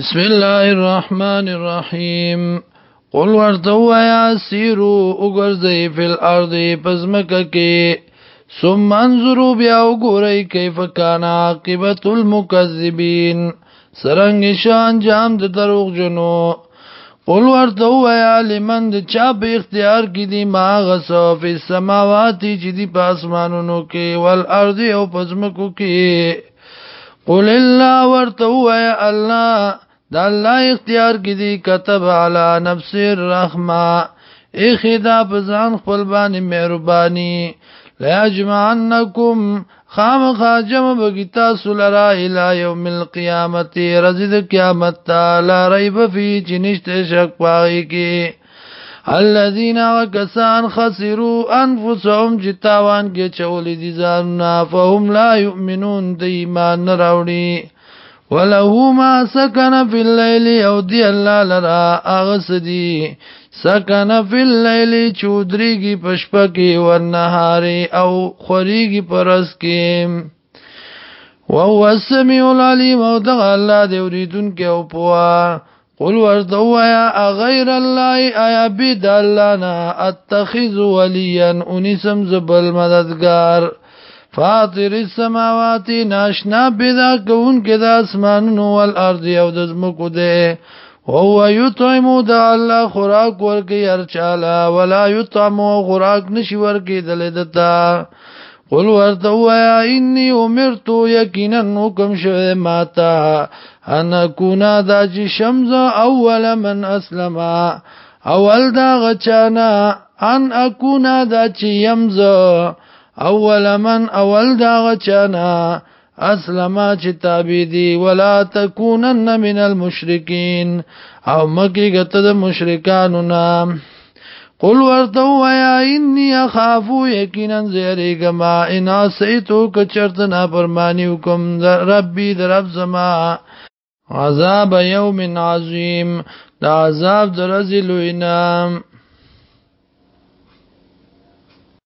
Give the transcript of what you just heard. بسم الله الرحمن الرحیم قل ورته وایا سیرو وګرځي فل ارض پزمکه کې ثم انظروا بیا وګورئ کیف کان عاقبت المكذبین سرنګ شان جام د دروغ جنو قل ورته وایا لمن د چا په اختیار کې دي ما غصف السماوات چې دي په اسمانونو کې ول ارض او پزمکو کې قل الله ورته وایا الله د الله اختیار کې دی كتب علی نفس الرحمه اخدا پزان خپل باندې مهرباني لا یجمعنکم خام خاجم بگیتا سلرا الى یوم القیامت رزد قیامت تا لا ریب فی چنشت شک پاگی کی الذین وکسان خسرو انفسهم جتاوان کې چولی دي ځانونه فهم لا یؤمنون د ایمان راوړي ولهو ما سکن فی اللیل او دی اللہ لرا آغس دی سکن فی اللیل چودری گی پشپکی ورنهاری او خوری گی پرس کی وهو السمیع العلیم او دغا اللہ دیوریدون کے اپوا قل وردو آیا اغیر اللہ آیا بید اللہ نا اتخیز ولیا انیسم زبل مددگار فاطر السماوات ناشنا پیدا کون کې د اسمانونو او ارض او د زمکو ده هو یطعم دا الله خوراک ورکی ارچالا ولا یطعم خوراک نشی ورکی دلدتا قل ورته وایا انی امرت یقینا حکم شوه ماتا ان کونا دا چې شمز اول من اسلم اول دا غچانا ان اكونا دا چې یمزه اول من اول دا غچانا اسلما چې تابع دي ولا تکونن من المشرکین او مکی غته د مشرکانو نام قل ورته وایا انی اخاف یقینا زریګما ان اسیتو کچرت نه پرمانی حکم ربی در رب زما عذاب یوم عظیم دا عذاب درزلوینم